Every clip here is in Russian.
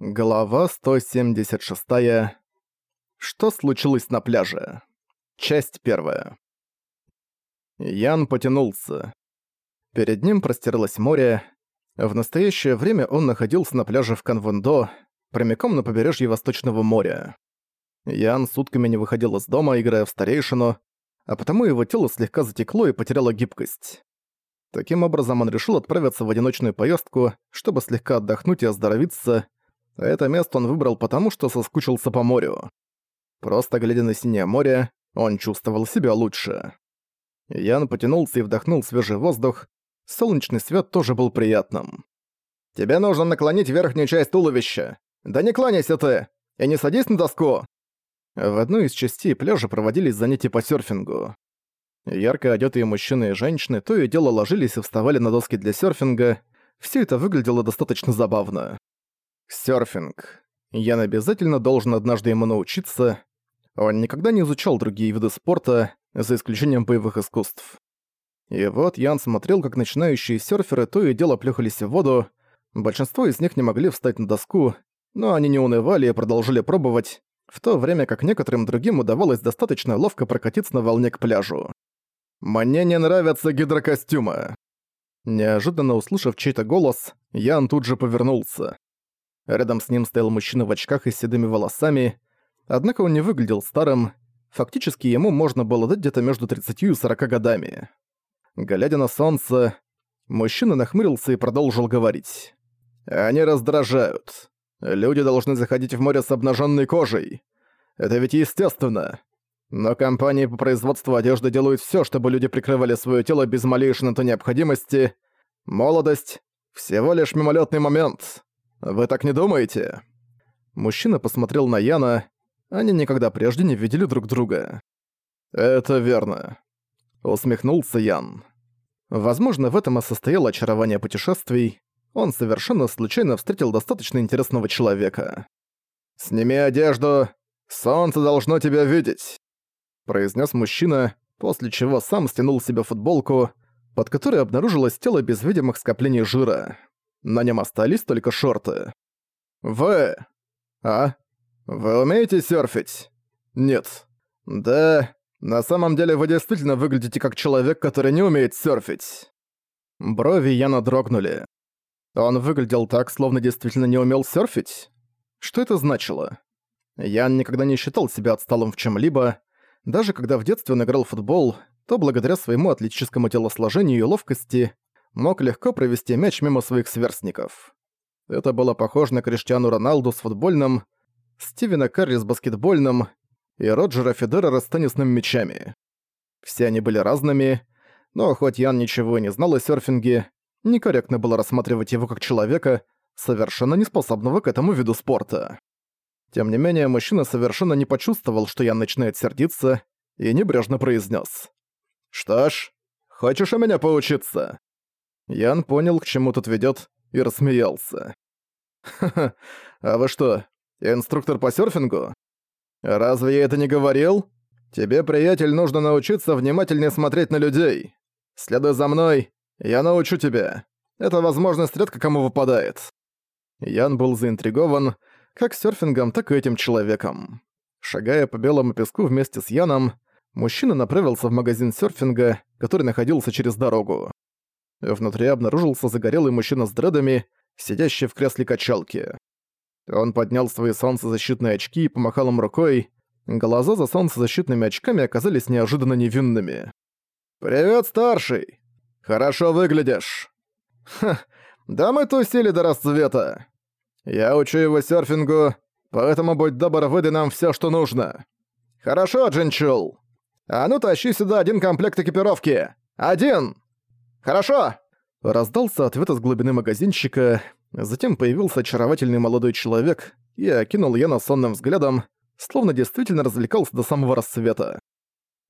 Глава 176. Что случилось на пляже? Часть первая. Ян потянулся. Перед ним простиралось море. В настоящее время он находился на пляже в Канвондо, прямиком на побережье Восточного моря. Ян сутками не выходил из дома, играя в старейшину, а потому его тело слегка затекло и потеряло гибкость. Таким образом, он решил отправиться в одиночную поездку, чтобы слегка отдохнуть и оздоровиться, это место он выбрал потому, что соскучился по морю. Просто глядя на синее море, он чувствовал себя лучше. Ян потянулся и вдохнул свежий воздух. Солнечный свет тоже был приятным. «Тебе нужно наклонить верхнюю часть туловища. Да не кланяйся ты! И не садись на доску!» В одной из частей пляжа проводились занятия по серфингу. Ярко одетые мужчины и женщины то и дело ложились и вставали на доски для серфинга. Все это выглядело достаточно забавно. Сёрфинг. Ян обязательно должен однажды ему научиться. Он никогда не изучал другие виды спорта, за исключением боевых искусств. И вот Ян смотрел, как начинающие сёрферы то и дело плюхались в воду. Большинство из них не могли встать на доску, но они не унывали и продолжили пробовать, в то время как некоторым другим удавалось достаточно ловко прокатиться на волне к пляжу. «Мне не нравятся гидрокостюмы». Неожиданно услышав чей-то голос, Ян тут же повернулся. Рядом с ним стоял мужчина в очках и с седыми волосами, однако он не выглядел старым, фактически ему можно было дать где-то между 30 и 40 годами. Глядя на солнце, мужчина нахмурился и продолжил говорить. «Они раздражают. Люди должны заходить в море с обнаженной кожей. Это ведь естественно. Но компании по производству одежды делают все, чтобы люди прикрывали свое тело без малейшей на то необходимости. Молодость — всего лишь мимолетный момент. «Вы так не думаете?» Мужчина посмотрел на Яна. Они никогда прежде не видели друг друга. «Это верно», — усмехнулся Ян. Возможно, в этом и состояло очарование путешествий. Он совершенно случайно встретил достаточно интересного человека. «Сними одежду! Солнце должно тебя видеть!» произнес мужчина, после чего сам стянул себе футболку, под которой обнаружилось тело без видимых скоплений жира. На нем остались только шорты. «Вы... А? Вы умеете серфить?» «Нет». «Да, на самом деле вы действительно выглядите как человек, который не умеет серфить». Брови Яна дрогнули. Он выглядел так, словно действительно не умел серфить? Что это значило? Ян никогда не считал себя отсталым в чем-либо. Даже когда в детстве он играл в футбол, то благодаря своему атлетическому телосложению и ловкости мог легко провести мяч мимо своих сверстников. Это было похоже на Криштиану Роналду с футбольным, Стивена Карри с баскетбольным и Роджера Федерера с теннисными мячами. Все они были разными, но хоть Ян ничего и не знал о серфинге, некорректно было рассматривать его как человека, совершенно неспособного к этому виду спорта. Тем не менее, мужчина совершенно не почувствовал, что Ян начинает сердиться, и небрежно произнес: «Что ж, хочешь у меня поучиться?» Ян понял, к чему тут ведет, и рассмеялся. «Ха-ха, а вы что, инструктор по серфингу? Разве я это не говорил? Тебе, приятель, нужно научиться внимательнее смотреть на людей. Следуй за мной, я научу тебя. Это возможность редко кому выпадает». Ян был заинтригован как серфингом, так и этим человеком. Шагая по белому песку вместе с Яном, мужчина направился в магазин серфинга, который находился через дорогу. Внутри обнаружился загорелый мужчина с дредами, сидящий в кресле качалки. Он поднял свои солнцезащитные очки и помахал им рукой. Глаза за солнцезащитными очками оказались неожиданно невинными. «Привет, старший! Хорошо выглядишь!» «Ха, да мы тусили до расцвета! Я учу его серфингу, поэтому будь добр, выдай нам всё, что нужно!» «Хорошо, Джинчул! А ну тащи сюда один комплект экипировки! Один!» «Хорошо!» Раздался ответ из глубины магазинчика, затем появился очаровательный молодой человек и окинул Яна сонным взглядом, словно действительно развлекался до самого рассвета.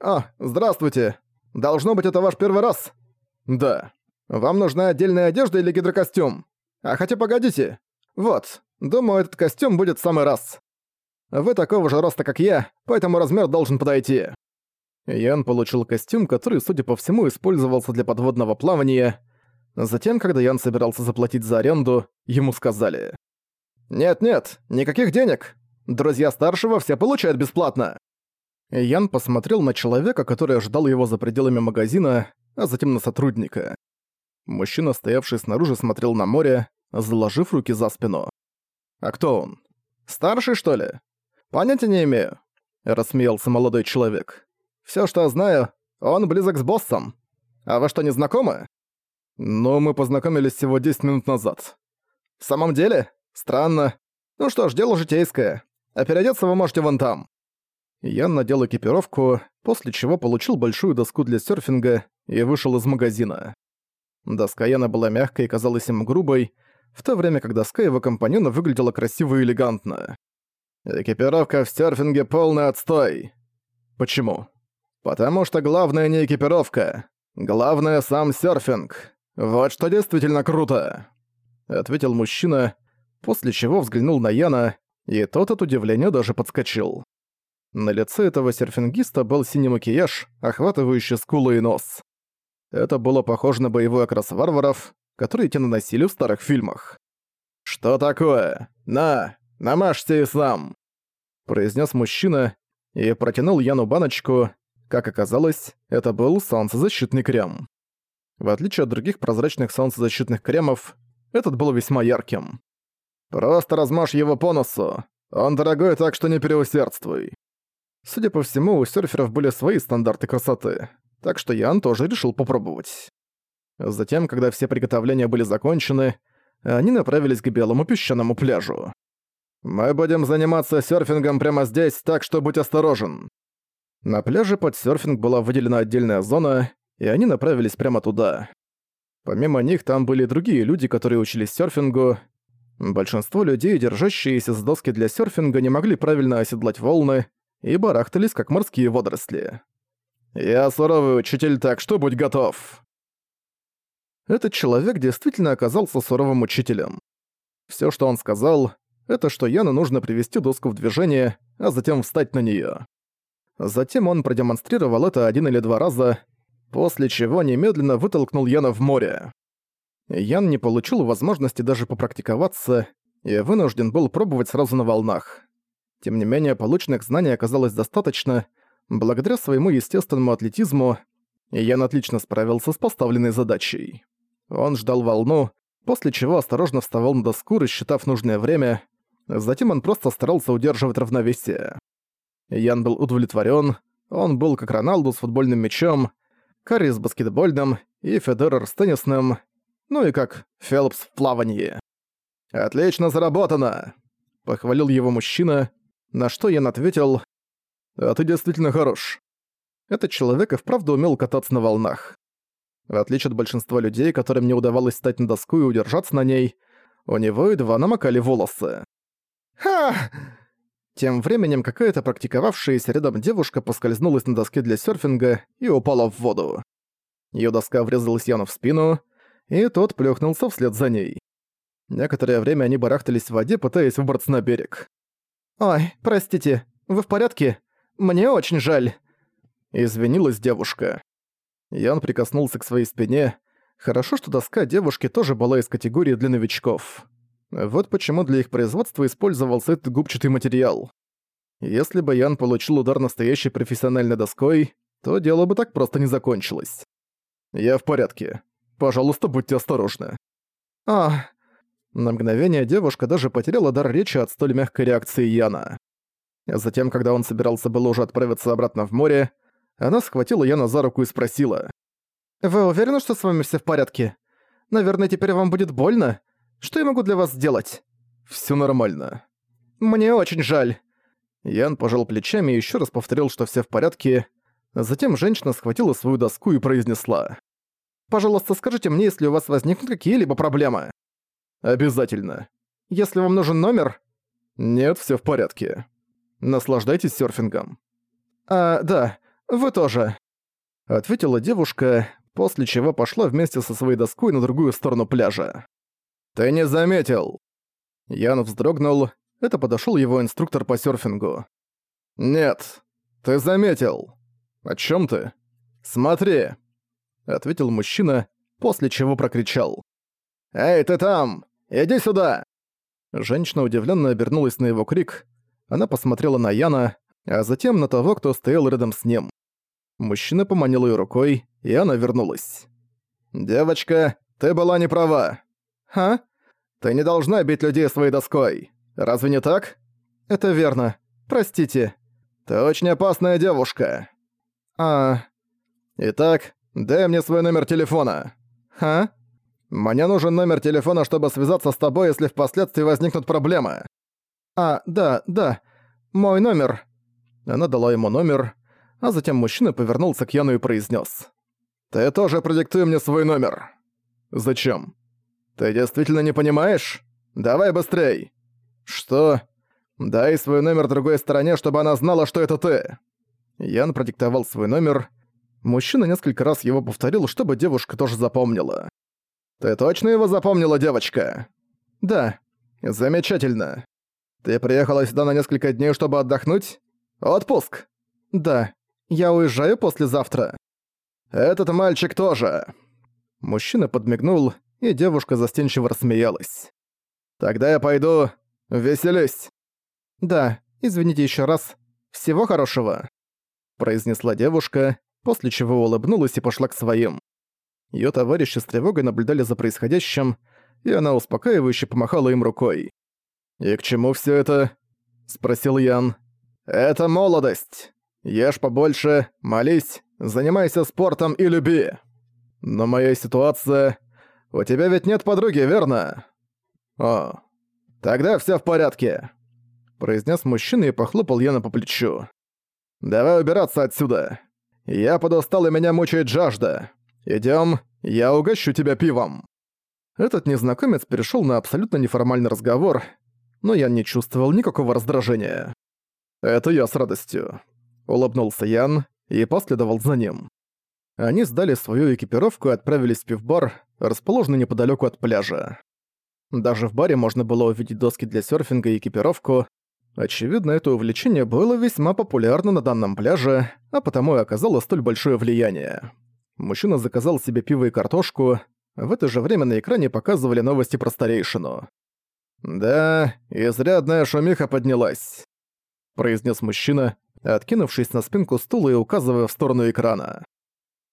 «А, здравствуйте! Должно быть, это ваш первый раз?» «Да. Вам нужна отдельная одежда или гидрокостюм? А хотя погодите. Вот, думаю, этот костюм будет в самый раз. Вы такого же роста, как я, поэтому размер должен подойти». Ян получил костюм, который, судя по всему, использовался для подводного плавания. Затем, когда Ян собирался заплатить за аренду, ему сказали. «Нет-нет, никаких денег! Друзья старшего все получают бесплатно!» Ян посмотрел на человека, который ожидал его за пределами магазина, а затем на сотрудника. Мужчина, стоявший снаружи, смотрел на море, заложив руки за спину. «А кто он? Старший, что ли?» «Понятия не имею», — рассмеялся молодой человек. «Всё, что я знаю, он близок с боссом. А вы что, не знакомы?» «Ну, мы познакомились всего 10 минут назад». «В самом деле? Странно. Ну что ж, дело житейское. А переодеться вы можете вон там». Я надел экипировку, после чего получил большую доску для серфинга и вышел из магазина. Доска Яна была мягкой и казалась ему грубой, в то время как доска его компаньона выглядела красиво и элегантно. «Экипировка в серфинге полный отстой». «Почему?» «Потому что главное не экипировка. Главное сам серфинг. Вот что действительно круто», — ответил мужчина, после чего взглянул на Яна, и тот от удивления даже подскочил. На лице этого серфингиста был синий макияж, охватывающий скулы и нос. Это было похоже на боевой окрас варваров, которые те наносили в старых фильмах. «Что такое? На, намажьте и сам!» произнес мужчина и протянул Яну баночку. Как оказалось, это был солнцезащитный крем. В отличие от других прозрачных солнцезащитных кремов, этот был весьма ярким. «Просто размажь его по носу. Он дорогой, так что не переусердствуй». Судя по всему, у серферов были свои стандарты красоты, так что Ян тоже решил попробовать. Затем, когда все приготовления были закончены, они направились к белому песчаному пляжу. «Мы будем заниматься серфингом прямо здесь, так что будь осторожен». На пляже под серфинг была выделена отдельная зона, и они направились прямо туда. Помимо них там были другие люди, которые учились серфингу. Большинство людей, держащиеся с доски для серфинга, не могли правильно оседлать волны, и барахтались, как морские водоросли. «Я суровый учитель, так что будь готов!» Этот человек действительно оказался суровым учителем. Всё, что он сказал, это что Яну нужно привести доску в движение, а затем встать на неё. Затем он продемонстрировал это один или два раза, после чего немедленно вытолкнул Яна в море. Ян не получил возможности даже попрактиковаться и вынужден был пробовать сразу на волнах. Тем не менее, полученных знаний оказалось достаточно. Благодаря своему естественному атлетизму, Ян отлично справился с поставленной задачей. Он ждал волну, после чего осторожно вставал на доску, рассчитав нужное время. Затем он просто старался удерживать равновесие. Ян был удовлетворен. Он был как Роналду с футбольным мячом, Карри с баскетбольным и Федерер с теннисным, ну и как Фелпс в плавании. «Отлично заработано!» — похвалил его мужчина, на что Ян ответил «А ты действительно хорош». Этот человек и вправду умел кататься на волнах. В отличие от большинства людей, которым не удавалось встать на доску и удержаться на ней, у него едва намокали волосы. «Ха!» Тем временем какая-то практиковавшаяся рядом девушка поскользнулась на доске для серфинга и упала в воду. Её доска врезалась Яну в спину, и тот плюхнулся вслед за ней. Некоторое время они барахтались в воде, пытаясь выбраться на берег. «Ой, простите, вы в порядке? Мне очень жаль!» Извинилась девушка. Ян прикоснулся к своей спине. Хорошо, что доска девушки тоже была из категории для новичков. Вот почему для их производства использовался этот губчатый материал. Если бы Ян получил удар настоящей профессиональной доской, то дело бы так просто не закончилось. «Я в порядке. Пожалуйста, будьте осторожны». «А, на мгновение девушка даже потеряла дар речи от столь мягкой реакции Яна. Затем, когда он собирался было уже отправиться обратно в море, она схватила Яна за руку и спросила. «Вы уверены, что с вами все в порядке? Наверное, теперь вам будет больно? Что я могу для вас сделать?» «Всё нормально». «Мне очень жаль». Ян пожал плечами и ещё раз повторил, что все в порядке. Затем женщина схватила свою доску и произнесла. «Пожалуйста, скажите мне, если у вас возникнут какие-либо проблемы». Обязательно. Если вам нужен номер? Нет, все в порядке. Наслаждайтесь серфингом. А, да, вы тоже. Ответила девушка, после чего пошла вместе со своей доской на другую сторону пляжа. Ты не заметил? Ян вздрогнул. Это подошел его инструктор по серфингу. Нет, ты заметил. О чем ты? Смотри, ответил мужчина, после чего прокричал. «Эй, ты там! Иди сюда!» Женщина удивленно обернулась на его крик. Она посмотрела на Яна, а затем на того, кто стоял рядом с ним. Мужчина поманил ее рукой, и она вернулась. «Девочка, ты была не права». «А? Ты не должна бить людей своей доской. Разве не так?» «Это верно. Простите». «Ты очень опасная девушка». «А...» «Итак, дай мне свой номер телефона». «А?» «Мне нужен номер телефона, чтобы связаться с тобой, если впоследствии возникнут проблемы». «А, да, да. Мой номер». Она дала ему номер, а затем мужчина повернулся к Яну и произнес: «Ты тоже продиктуй мне свой номер». «Зачем?» «Ты действительно не понимаешь? Давай быстрей!» «Что?» «Дай свой номер другой стороне, чтобы она знала, что это ты!» Ян продиктовал свой номер. Мужчина несколько раз его повторил, чтобы девушка тоже запомнила. «Ты точно его запомнила, девочка?» «Да». «Замечательно. Ты приехала сюда на несколько дней, чтобы отдохнуть? Отпуск?» «Да. Я уезжаю послезавтра». «Этот мальчик тоже». Мужчина подмигнул, и девушка застенчиво рассмеялась. «Тогда я пойду. Веселись». «Да, извините еще раз. Всего хорошего», — произнесла девушка, после чего улыбнулась и пошла к своим. Её товарищи с тревогой наблюдали за происходящим, и она успокаивающе помахала им рукой. «И к чему всё это?» — спросил Ян. «Это молодость. Ешь побольше, молись, занимайся спортом и люби. Но моя ситуация... У тебя ведь нет подруги, верно?» «О, тогда всё в порядке», — произнес мужчина и похлопал Яна по плечу. «Давай убираться отсюда. Я подустал и меня мучает жажда. Идём, я угощу тебя пивом». Этот незнакомец перешёл на абсолютно неформальный разговор, но я не чувствовал никакого раздражения. «Это я с радостью», — улыбнулся Ян и последовал за ним. Они сдали свою экипировку и отправились в пивбар, расположенный неподалёку от пляжа. Даже в баре можно было увидеть доски для серфинга и экипировку. Очевидно, это увлечение было весьма популярно на данном пляже, а потому и оказало столь большое влияние. Мужчина заказал себе пиво и картошку. В это же время на экране показывали новости про старейшину. «Да, изрядная шумиха поднялась», — произнес мужчина, откинувшись на спинку стула и указывая в сторону экрана.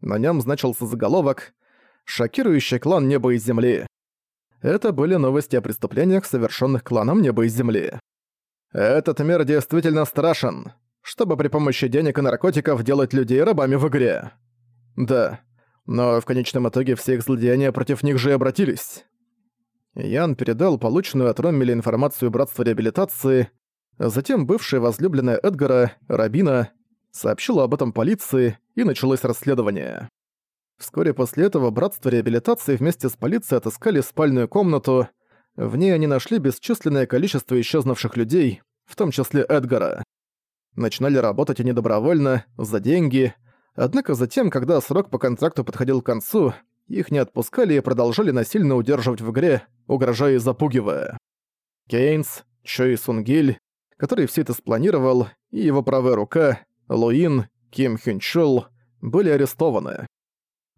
На нем значился заголовок «Шокирующий клан Неба и Земли». Это были новости о преступлениях, совершенных кланом Неба и Земли. «Этот мир действительно страшен, чтобы при помощи денег и наркотиков делать людей рабами в игре. Да, но в конечном итоге все их злодеяния против них же и обратились. Ян передал полученную от Роммеля информацию Братства Реабилитации, затем бывшая возлюбленная Эдгара, Рабина, сообщила об этом полиции, и началось расследование. Вскоре после этого Братство Реабилитации вместе с полицией отыскали спальную комнату, в ней они нашли бесчисленное количество исчезнувших людей, в том числе Эдгара. Начинали работать они добровольно, за деньги, Однако затем, когда срок по контракту подходил к концу, их не отпускали и продолжали насильно удерживать в игре, угрожая и запугивая. Кейнс, Чой Сунгиль, который все это спланировал, и его правая рука, Луин, Ким Хюнчул, были арестованы.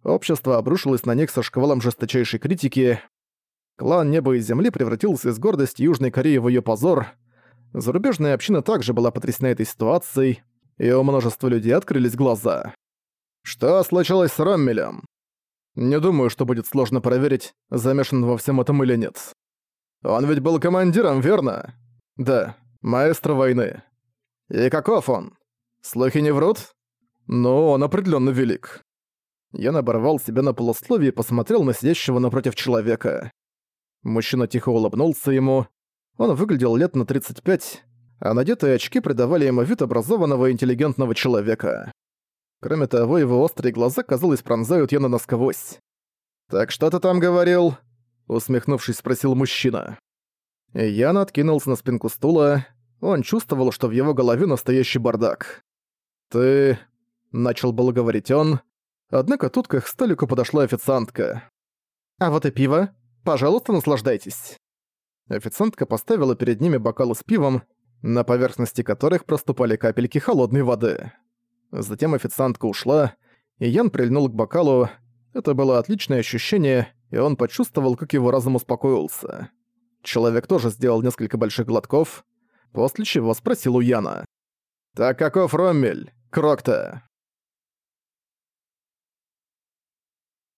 Общество обрушилось на них со шквалом жесточайшей критики. Клан Неба и Земли превратился из гордости Южной Кореи в ее позор. Зарубежная община также была потрясена этой ситуацией, и у множества людей открылись глаза. Что случилось с Роммелем? Не думаю, что будет сложно проверить, замешан во всем этом или нет. Он ведь был командиром, верно? Да, маэстро войны. И каков он? Слухи не врут? Но он определенно велик. Я оборвал себя на полусловие и посмотрел на сидящего напротив человека. Мужчина тихо улыбнулся ему. Он выглядел лет на 35, а надетые очки придавали ему вид образованного интеллигентного человека. Кроме того, его острые глаза, казалось, пронзают Яна насквозь. «Так что ты там говорил?» — усмехнувшись, спросил мужчина. Ян откинулся на спинку стула. Он чувствовал, что в его голове настоящий бардак. «Ты...» — начал было говорить он. Однако тут к их столику подошла официантка. «А вот и пиво. Пожалуйста, наслаждайтесь». Официантка поставила перед ними бокалы с пивом, на поверхности которых проступали капельки холодной воды. Затем официантка ушла, и Ян прильнул к бокалу. Это было отличное ощущение, и он почувствовал, как его разум успокоился. Человек тоже сделал несколько больших глотков, после чего спросил у Яна. «Так каков Роммель, Крокта?»